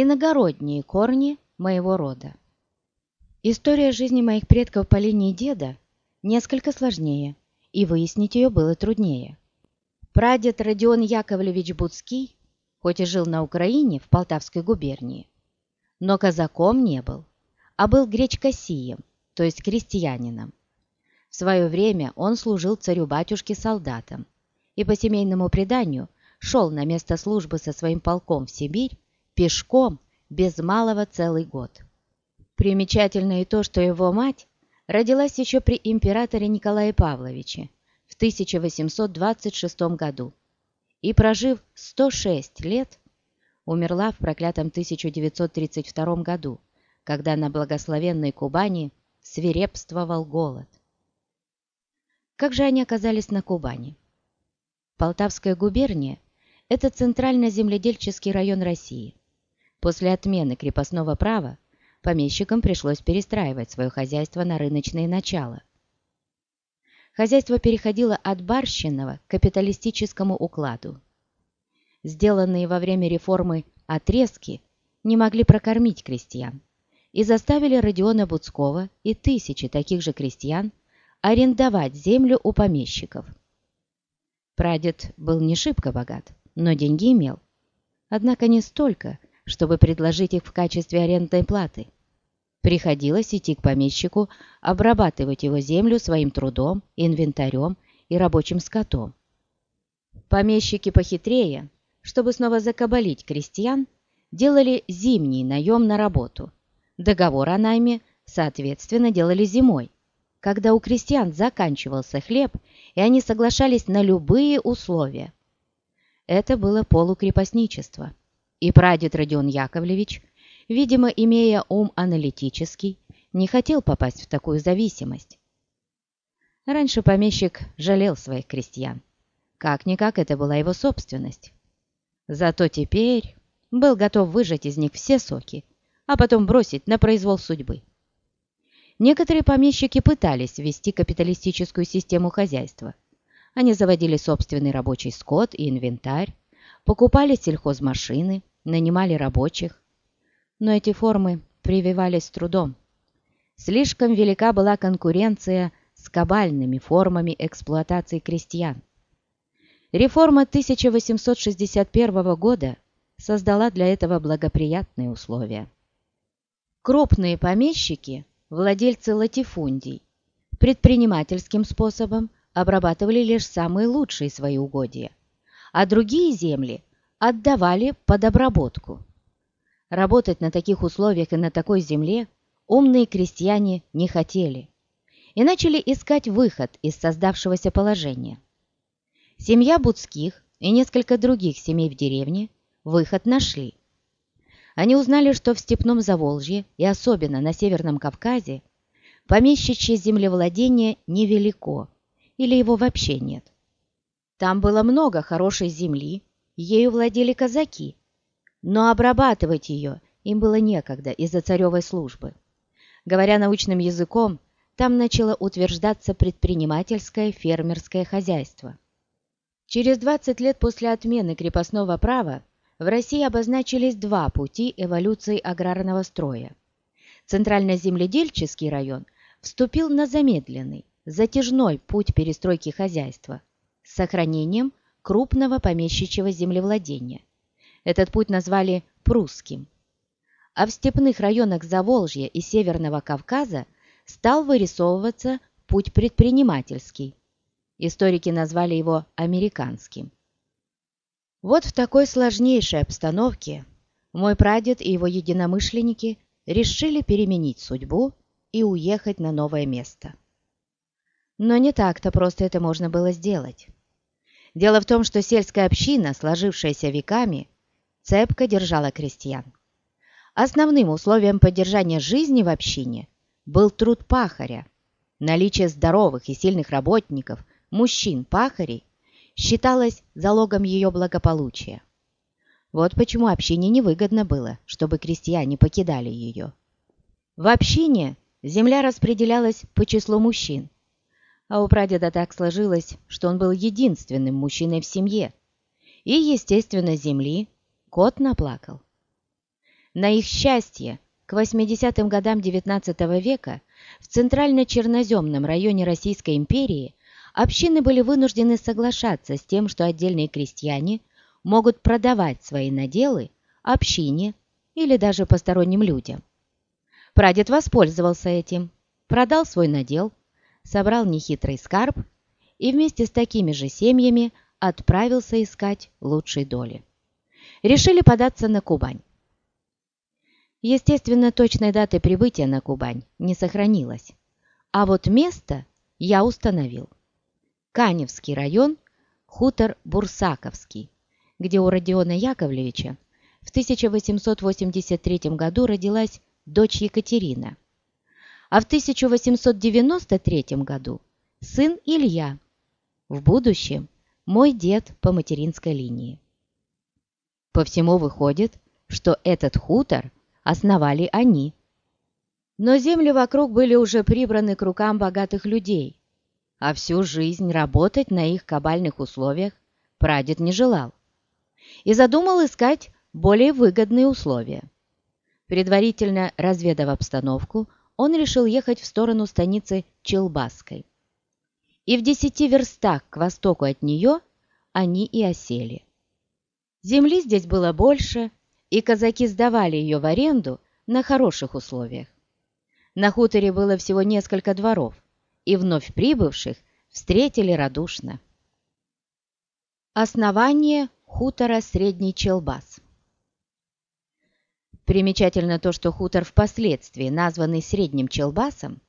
Иногородние корни моего рода. История жизни моих предков по линии деда несколько сложнее, и выяснить ее было труднее. Прадед Родион Яковлевич Буцкий, хоть и жил на Украине, в Полтавской губернии, но казаком не был, а был гречкосием, то есть крестьянином. В свое время он служил царю-батюшке солдатом и по семейному преданию шел на место службы со своим полком в Сибирь пешком без малого целый год. Примечательно и то, что его мать родилась еще при императоре Николае Павловиче в 1826 году и, прожив 106 лет, умерла в проклятом 1932 году, когда на благословенной Кубани свирепствовал голод. Как же они оказались на Кубани? Полтавская губерния – это центрально-земледельческий район России. После отмены крепостного права помещикам пришлось перестраивать свое хозяйство на рыночные начала. Хозяйство переходило от барщинного к капиталистическому укладу. Сделанные во время реформы отрезки не могли прокормить крестьян и заставили Родиона Буцкого и тысячи таких же крестьян арендовать землю у помещиков. Прадед был не шибко богат, но деньги имел. Однако не столько, чтобы предложить их в качестве арендной платы. Приходилось идти к помещику, обрабатывать его землю своим трудом, инвентарем и рабочим скотом. Помещики похитрее, чтобы снова закабалить крестьян, делали зимний наем на работу. Договор о найме, соответственно, делали зимой, когда у крестьян заканчивался хлеб, и они соглашались на любые условия. Это было полукрепостничество. И прадед Родион Яковлевич, видимо, имея ум аналитический, не хотел попасть в такую зависимость. Раньше помещик жалел своих крестьян. Как-никак это была его собственность. Зато теперь был готов выжать из них все соки, а потом бросить на произвол судьбы. Некоторые помещики пытались ввести капиталистическую систему хозяйства. Они заводили собственный рабочий скот и инвентарь, покупали сельхозмашины, нанимали рабочих. Но эти формы прививались трудом. Слишком велика была конкуренция с кабальными формами эксплуатации крестьян. Реформа 1861 года создала для этого благоприятные условия. Крупные помещики, владельцы латифундий, предпринимательским способом обрабатывали лишь самые лучшие свои угодья, а другие земли отдавали под обработку. Работать на таких условиях и на такой земле умные крестьяне не хотели и начали искать выход из создавшегося положения. Семья Будских и несколько других семей в деревне выход нашли. Они узнали, что в степном Заволжье и особенно на Северном Кавказе помещичье землевладение невелико или его вообще нет. Там было много хорошей земли, Ею владели казаки, но обрабатывать ее им было некогда из-за царевой службы. Говоря научным языком, там начало утверждаться предпринимательское фермерское хозяйство. Через 20 лет после отмены крепостного права в России обозначились два пути эволюции аграрного строя. Центрально-земледельческий район вступил на замедленный, затяжной путь перестройки хозяйства с сохранением крупного помещичьего землевладения. Этот путь назвали прусским. А в степных районах Заволжья и Северного Кавказа стал вырисовываться путь предпринимательский. Историки назвали его американским. Вот в такой сложнейшей обстановке мой прадед и его единомышленники решили переменить судьбу и уехать на новое место. Но не так-то просто это можно было сделать. Дело в том, что сельская община, сложившаяся веками, цепко держала крестьян. Основным условием поддержания жизни в общине был труд пахаря. Наличие здоровых и сильных работников, мужчин-пахарей, считалось залогом ее благополучия. Вот почему общине невыгодно было, чтобы крестьяне покидали ее. В общине земля распределялась по числу мужчин, а у прадеда так сложилось, что он был единственным мужчиной в семье. И, естественно, земли кот наплакал. На их счастье, к 80-м годам XIX века в центрально-черноземном районе Российской империи общины были вынуждены соглашаться с тем, что отдельные крестьяне могут продавать свои наделы общине или даже посторонним людям. Прадед воспользовался этим, продал свой надел, собрал нехитрый скарб и вместе с такими же семьями отправился искать лучшей доли. Решили податься на Кубань. Естественно, точной даты прибытия на Кубань не сохранилось, а вот место я установил. Каневский район, хутор Бурсаковский, где у Родиона Яковлевича в 1883 году родилась дочь Екатерина, а в 1893 году сын Илья, в будущем мой дед по материнской линии. По всему выходит, что этот хутор основали они. Но земли вокруг были уже прибраны к рукам богатых людей, а всю жизнь работать на их кабальных условиях прадед не желал и задумал искать более выгодные условия. Предварительно разведав обстановку, он решил ехать в сторону станицы Челбасской. И в десяти верстах к востоку от нее они и осели. Земли здесь было больше, и казаки сдавали ее в аренду на хороших условиях. На хуторе было всего несколько дворов, и вновь прибывших встретили радушно. Основание хутора Средний Челбас Примечательно то, что хутор впоследствии, названный Средним Челбасом,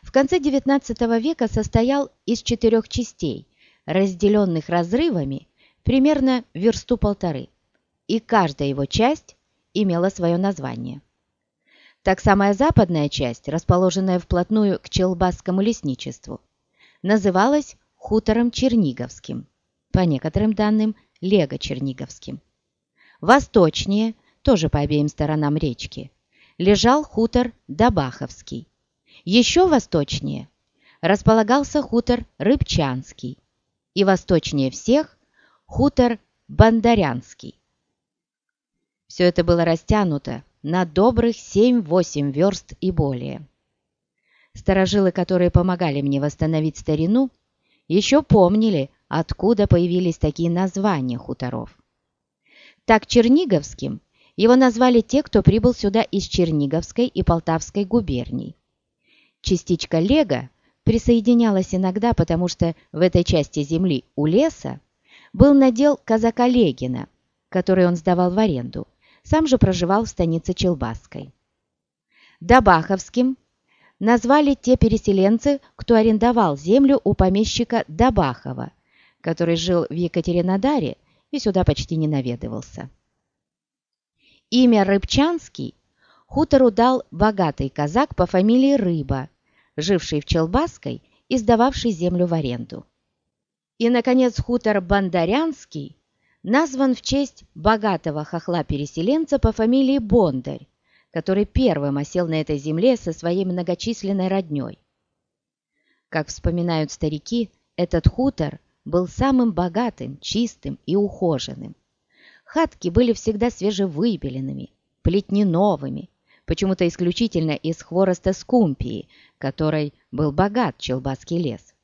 в конце XIX века состоял из четырех частей, разделенных разрывами примерно версту полторы, и каждая его часть имела свое название. Так самая западная часть, расположенная вплотную к Челбасскому лесничеству, называлась хутором Черниговским, по некоторым данным Лего Черниговским. Восточнее – тоже по обеим сторонам речки, лежал хутор Добаховский. Еще восточнее располагался хутор Рыбчанский и восточнее всех хутор Бандарянский. Все это было растянуто на добрых 7-8 верст и более. Старожилы, которые помогали мне восстановить старину, еще помнили, откуда появились такие названия хуторов. Так Черниговским его назвали те, кто прибыл сюда из Черниговской и Полтавской губерний. Частичка Лего присоединялась иногда, потому что в этой части земли у леса был надел казака Легина, который он сдавал в аренду, сам же проживал в станице Челбасской. Добаховским назвали те переселенцы, кто арендовал землю у помещика Добахова, который жил в Екатеринодаре и сюда почти не наведывался. Имя Рыбчанский хутору дал богатый казак по фамилии Рыба, живший в Челбасской и сдававший землю в аренду. И, наконец, хутор Бандарянский назван в честь богатого хохла-переселенца по фамилии Бондарь, который первым осел на этой земле со своей многочисленной родней. Как вспоминают старики, этот хутор был самым богатым, чистым и ухоженным. Хатки были всегда свежевыбеленными, плетни новыми, почему-то исключительно из хвороста скумпии, которой был богат Челбасский лес.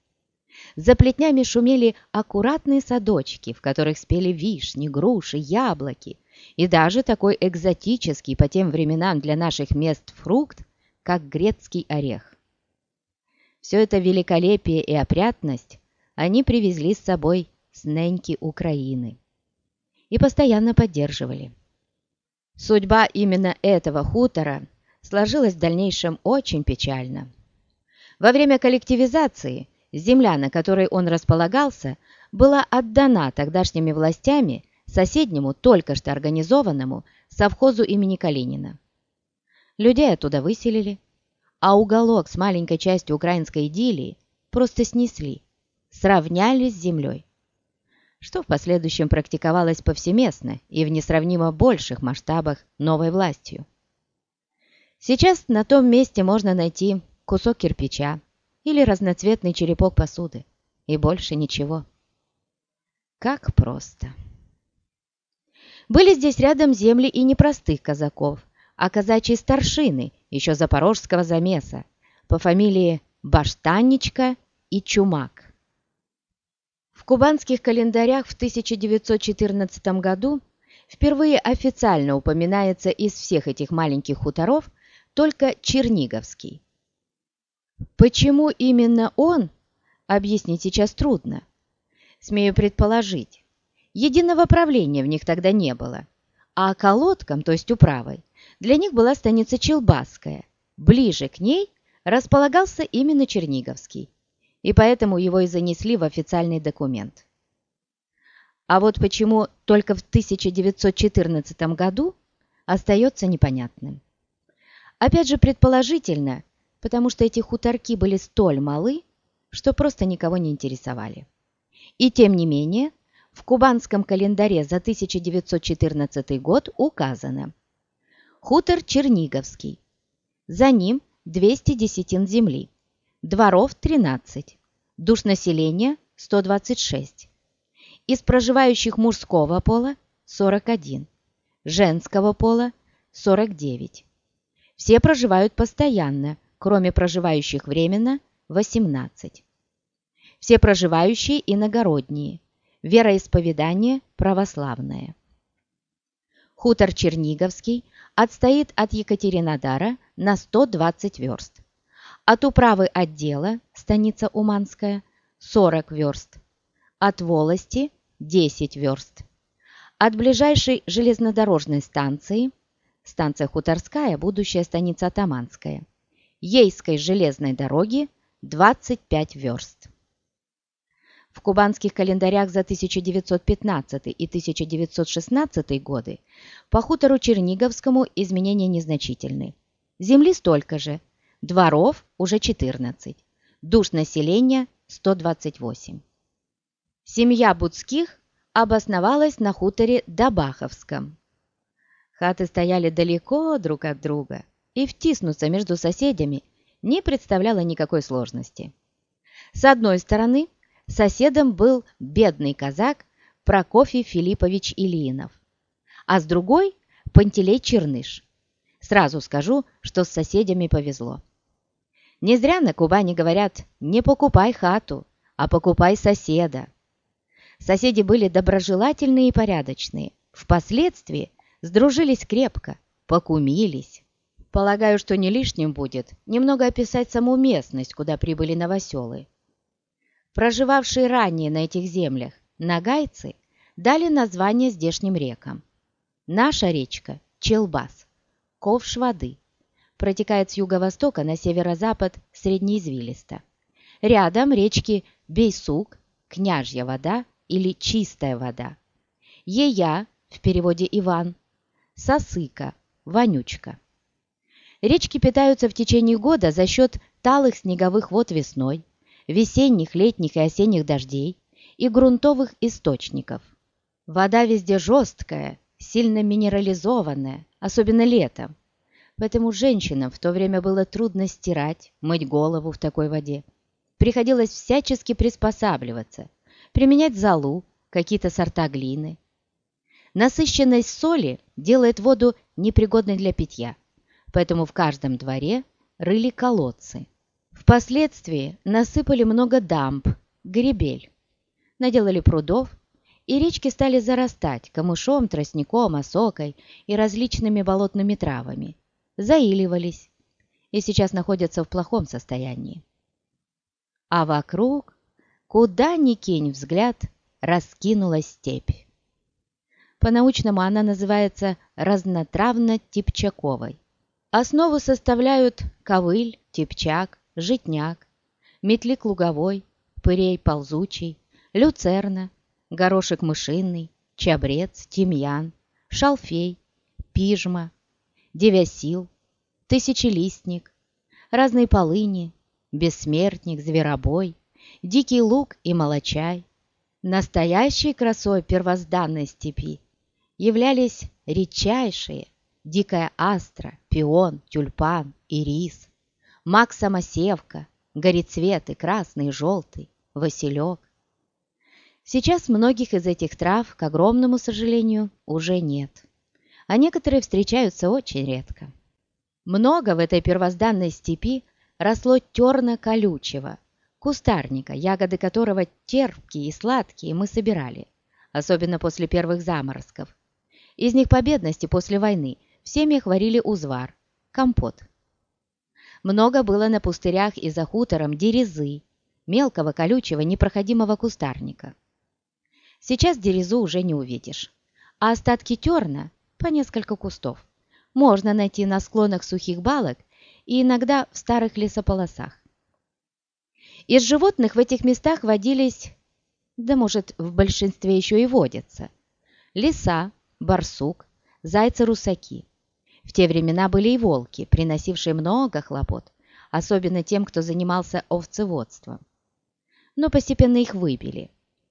За плетнями шумели аккуратные садочки, в которых спели вишни, груши, яблоки и даже такой экзотический по тем временам для наших мест фрукт, как грецкий орех. Все это великолепие и опрятность они привезли с собой с неньки Украины и постоянно поддерживали. Судьба именно этого хутора сложилась в дальнейшем очень печально. Во время коллективизации земля, на которой он располагался, была отдана тогдашними властями соседнему, только что организованному совхозу имени Калинина. Людей оттуда выселили, а уголок с маленькой частью украинской идиллии просто снесли, сравняли с землей что в последующем практиковалось повсеместно и в несравнимо больших масштабах новой властью. Сейчас на том месте можно найти кусок кирпича или разноцветный черепок посуды, и больше ничего. Как просто. Были здесь рядом земли и непростых казаков, а казачьей старшины еще запорожского замеса по фамилии Баштанничка и Чумак. Кубанских календарях в 1914 году впервые официально упоминается из всех этих маленьких хуторов только Черниговский. Почему именно он, объяснить сейчас трудно. Смею предположить, единого правления в них тогда не было, а колодком, то есть управой, для них была станица Челбасская. Ближе к ней располагался именно Черниговский, и поэтому его и занесли в официальный документ. А вот почему только в 1914 году остается непонятным. Опять же, предположительно, потому что эти хуторки были столь малы, что просто никого не интересовали. И тем не менее, в кубанском календаре за 1914 год указано Хутор Черниговский. За ним 200 десятин земли, дворов 13, душ населения 126. Из проживающих мужского пола 41, женского пола 49. Все проживают постоянно, кроме проживающих временно 18. Все проживающие иногородние, вероисповедание православное. Хутор Черниговский отстоит от Екатеринодара на 120 верст. От управы отдела, станица Уманская, 40 верст. От волости 10 верст. От ближайшей железнодорожной станции, станция Хуторская, будущая станица Таманская, Ейской железной дороги 25 верст. В кубанских календарях за 1915 и 1916 годы по хутору Черниговскому изменения незначительны. Земли столько же, дворов уже 14, душ населения 128. Семья Будских обосновалась на хуторе Добаховском. Хаты стояли далеко друг от друга, и втиснуться между соседями не представляло никакой сложности. С одной стороны Соседом был бедный казак Прокофий Филиппович Ильинов, а с другой – Пантелей Черныш. Сразу скажу, что с соседями повезло. Не зря на Кубани говорят «не покупай хату, а покупай соседа». Соседи были доброжелательные и порядочные. Впоследствии сдружились крепко, покумились. Полагаю, что не лишним будет немного описать саму местность, куда прибыли новоселы проживавшие ранее на этих землях, нагайцы, дали название здешним рекам. Наша речка – Челбас, ковш воды, протекает с юго-востока на северо-запад среднеизвилисто. Рядом речки Бейсук, Княжья вода или Чистая вода. Ея, в переводе Иван, Сосыка, Вонючка. Речки питаются в течение года за счет талых снеговых вод весной, весенних, летних и осенних дождей и грунтовых источников. Вода везде жесткая, сильно минерализованная, особенно летом. Поэтому женщинам в то время было трудно стирать, мыть голову в такой воде. Приходилось всячески приспосабливаться, применять золу, какие-то сорта глины. Насыщенность соли делает воду непригодной для питья, поэтому в каждом дворе рыли колодцы. Впоследствии насыпали много дамб, гребель, наделали прудов, и речки стали зарастать камышом, тростником, осокой и различными болотными травами. Заиливались и сейчас находятся в плохом состоянии. А вокруг, куда ни кинь взгляд, раскинулась степь. По-научному она называется разнотравно-типчаковой. Основу составляют ковыль, типчак, житняк, метлик луговой, пырей ползучий, люцерна, горошек мышиный, чабрец, тимьян, шалфей, пижма, девясил, тысячелистник, разные полыни, бессмертник, зверобой, дикий лук и молочай. Настоящей красой первозданной степи являлись редчайшие дикая астра, пион, тюльпан, ирис, самосевка, горецветы, красный, желтый, василек. Сейчас многих из этих трав, к огромному сожалению, уже нет. А некоторые встречаются очень редко. Много в этой первозданной степи росло терна колючего, кустарника, ягоды которого терпкие и сладкие мы собирали, особенно после первых заморозков. Из них по бедности после войны в семьях варили узвар, компот. Много было на пустырях и за хутором дерезы, мелкого колючего непроходимого кустарника. Сейчас дерезу уже не увидишь, а остатки терна по несколько кустов можно найти на склонах сухих балок и иногда в старых лесополосах. Из животных в этих местах водились, да может в большинстве еще и водятся, лиса, барсук, зайцы-русаки. В те времена были и волки, приносившие много хлопот, особенно тем, кто занимался овцеводством. Но постепенно их выбили,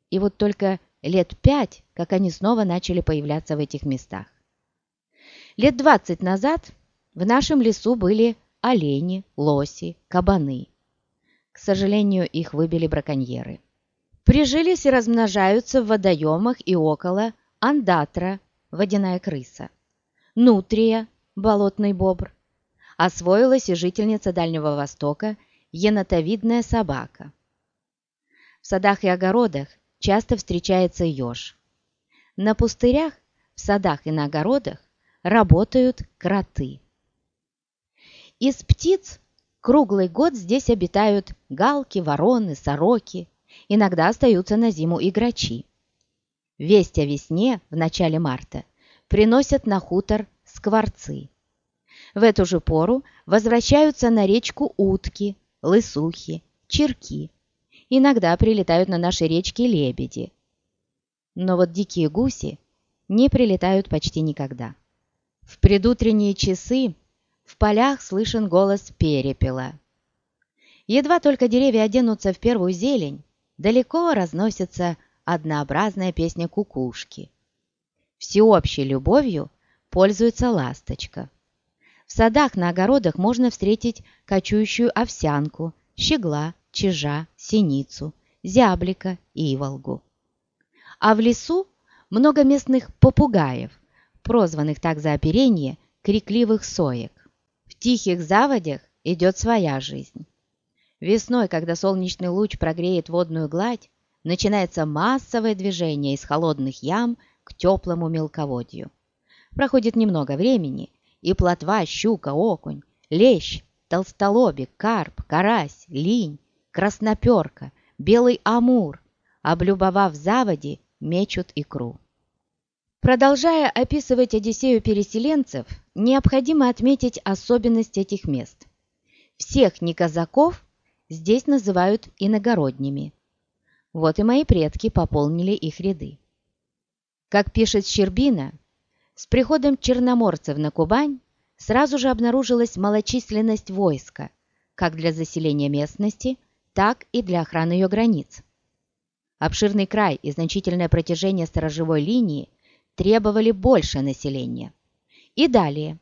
и вот только лет пять, как они снова начали появляться в этих местах. Лет двадцать назад в нашем лесу были олени, лоси, кабаны. К сожалению, их выбили браконьеры. Прижились и размножаются в водоемах и около андатра, водяная крыса, нутрия, болотный бобр, освоилась и жительница Дальнего Востока, енотовидная собака. В садах и огородах часто встречается еж. На пустырях, в садах и на огородах работают кроты. Из птиц круглый год здесь обитают галки, вороны, сороки, иногда остаются на зиму и грачи. Весть о весне в начале марта приносят на хутор скворцы. В эту же пору возвращаются на речку утки, лысухи, черки. Иногда прилетают на наши речки лебеди. Но вот дикие гуси не прилетают почти никогда. В предутренние часы в полях слышен голос перепела. Едва только деревья оденутся в первую зелень, далеко разносится однообразная песня кукушки. Всеобщей любовью пользуется ласточка. В садах на огородах можно встретить кочующую овсянку, щегла, чижа, синицу, зяблика и иволгу. А в лесу много местных попугаев – прозванных так за оперение крикливых соек. В тихих заводях идет своя жизнь. Весной, когда солнечный луч прогреет водную гладь, начинается массовое движение из холодных ям к теплому мелководью. Проходит немного времени, и плотва, щука, окунь, лещ, толстолобик, карп, карась, линь, красноперка, белый амур, облюбовав заводи, мечут икру. Продолжая описывать Одиссею переселенцев, необходимо отметить особенность этих мест. Всех неказаков здесь называют иногородними. Вот и мои предки пополнили их ряды. Как пишет Щербина, с приходом черноморцев на Кубань сразу же обнаружилась малочисленность войска, как для заселения местности, так и для охраны ее границ. Обширный край и значительное протяжение сторожевой линии требовали больше населения. И далее.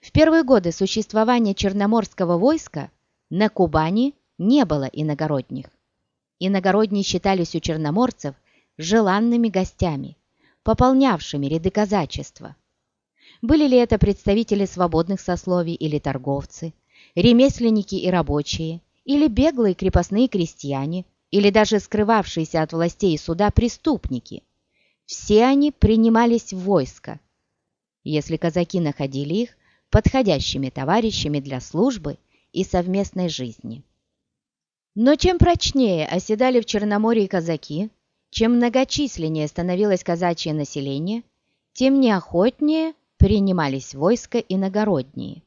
В первые годы существования Черноморского войска на Кубани не было иногородних. Иногородние считались у черноморцев желанными гостями, пополнявшими ряды казачества. Были ли это представители свободных сословий или торговцы, ремесленники и рабочие, или беглые крепостные крестьяне, или даже скрывавшиеся от властей суда преступники – все они принимались в войско, если казаки находили их подходящими товарищами для службы и совместной жизни. Но чем прочнее оседали в Черноморье казаки, чем многочисленнее становилось казачье население, тем неохотнее принимались войска иногородние.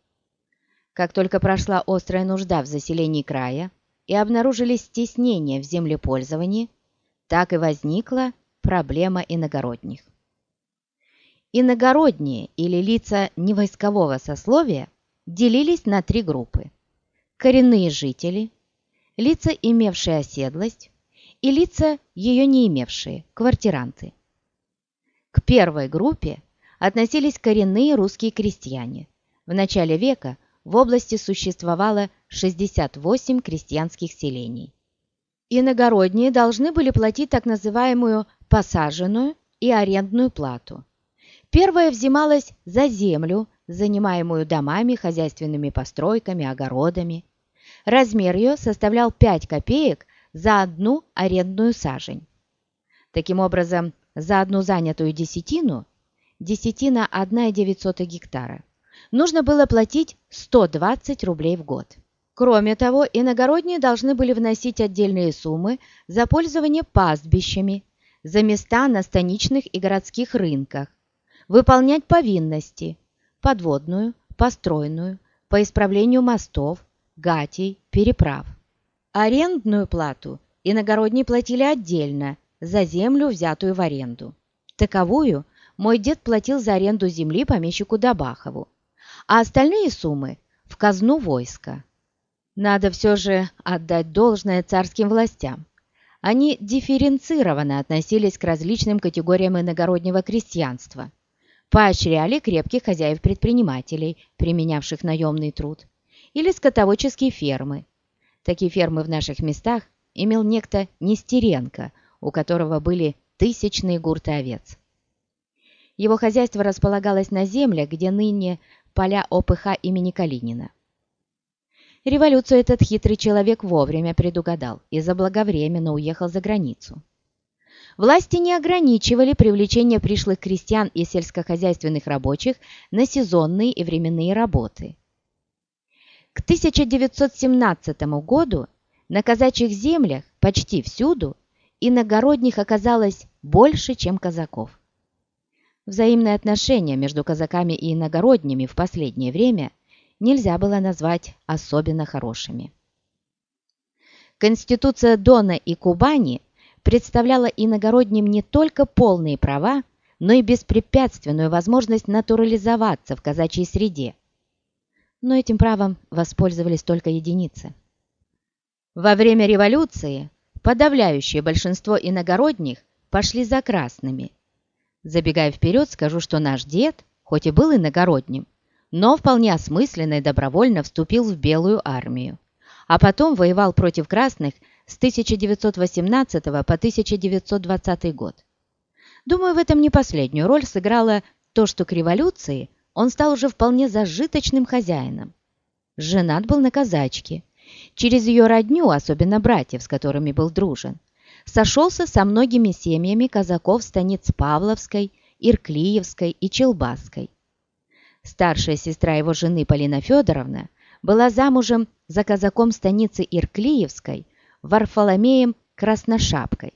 Как только прошла острая нужда в заселении края и обнаружились стеснения в землепользовании, так и возникла Проблема иногородних. Иногородние или лица невойскового сословия делились на три группы. Коренные жители, лица, имевшие оседлость, и лица, ее не имевшие, квартиранты. К первой группе относились коренные русские крестьяне. В начале века в области существовало 68 крестьянских селений. Иногородние должны были платить так называемую посаженную и арендную плату. Первое взималось за землю, занимаемую домами, хозяйственными постройками, огородами. Размер ее составлял 5 копеек за одну арендную сажень. Таким образом, за одну занятую десятину, десятина 1,9 гектара, нужно было платить 120 рублей в год. Кроме того, иногородние должны были вносить отдельные суммы за пользование пастбищами, за места на станичных и городских рынках, выполнять повинности – подводную, построенную, по исправлению мостов, гатей, переправ. Арендную плату иногородние платили отдельно за землю, взятую в аренду. Таковую мой дед платил за аренду земли помещику Добахову, а остальные суммы – в казну войска. Надо все же отдать должное царским властям. Они дифференцированно относились к различным категориям иногороднего крестьянства, поощряли крепких хозяев-предпринимателей, применявших наемный труд, или скотоводческие фермы. Такие фермы в наших местах имел некто Нестеренко, у которого были тысячные гурты овец. Его хозяйство располагалось на землях, где ныне поля ОПХ имени Калинина. Революцию этот хитрый человек вовремя предугадал и заблаговременно уехал за границу. Власти не ограничивали привлечение пришлых крестьян и сельскохозяйственных рабочих на сезонные и временные работы. К 1917 году на казачьих землях почти всюду иногородних оказалось больше, чем казаков. Взаимные отношения между казаками и иногородними в последнее время нельзя было назвать особенно хорошими. Конституция Дона и Кубани представляла иногородним не только полные права, но и беспрепятственную возможность натурализоваться в казачьей среде. Но этим правом воспользовались только единицы. Во время революции подавляющее большинство иногородних пошли за красными. Забегая вперед, скажу, что наш дед, хоть и был иногородним, но вполне осмысленно и добровольно вступил в Белую армию, а потом воевал против красных с 1918 по 1920 год. Думаю, в этом не последнюю роль сыграло то, что к революции он стал уже вполне зажиточным хозяином. Женат был на казачке. Через ее родню, особенно братьев, с которыми был дружен, сошелся со многими семьями казаков станиц Павловской, Ирклиевской и Челбасской. Старшая сестра его жены Полина Федоровна была замужем за казаком станицы Ирклиевской Варфоломеем Красношапкой.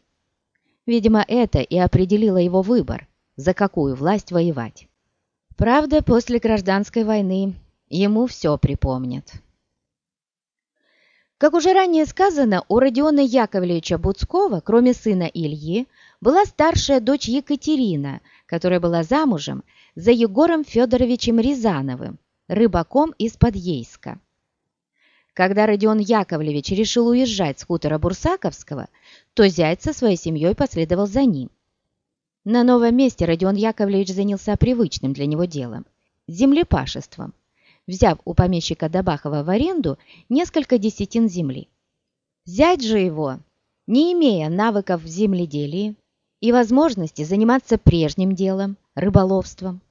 Видимо, это и определило его выбор, за какую власть воевать. Правда, после гражданской войны ему все припомнят. Как уже ранее сказано, у Родиона Яковлевича Буцкова, кроме сына Ильи, была старшая дочь Екатерина, которая была замужем за Егором Федоровичем Рязановым, рыбаком из Подъейска. Когда Родион Яковлевич решил уезжать с хутора Бурсаковского, то зять со своей семьей последовал за ним. На новом месте Родион Яковлевич занялся привычным для него делом – землепашеством, взяв у помещика Добахова в аренду несколько десятин земли. Зять же его, не имея навыков в земледелии и возможности заниматься прежним делом – рыболовством,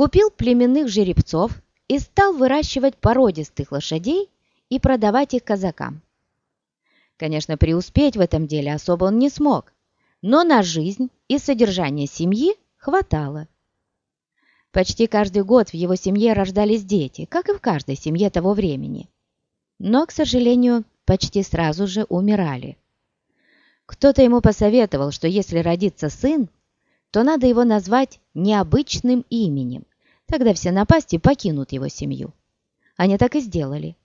купил племенных жеребцов и стал выращивать породистых лошадей и продавать их казакам. Конечно, преуспеть в этом деле особо он не смог, но на жизнь и содержание семьи хватало. Почти каждый год в его семье рождались дети, как и в каждой семье того времени. Но, к сожалению, почти сразу же умирали. Кто-то ему посоветовал, что если родится сын, то надо его назвать необычным именем, Тогда все напасти покинут его семью. Они так и сделали.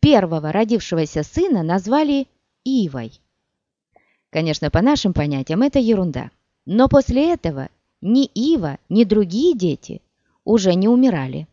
Первого родившегося сына назвали Ивой. Конечно, по нашим понятиям это ерунда. Но после этого ни Ива, ни другие дети уже не умирали.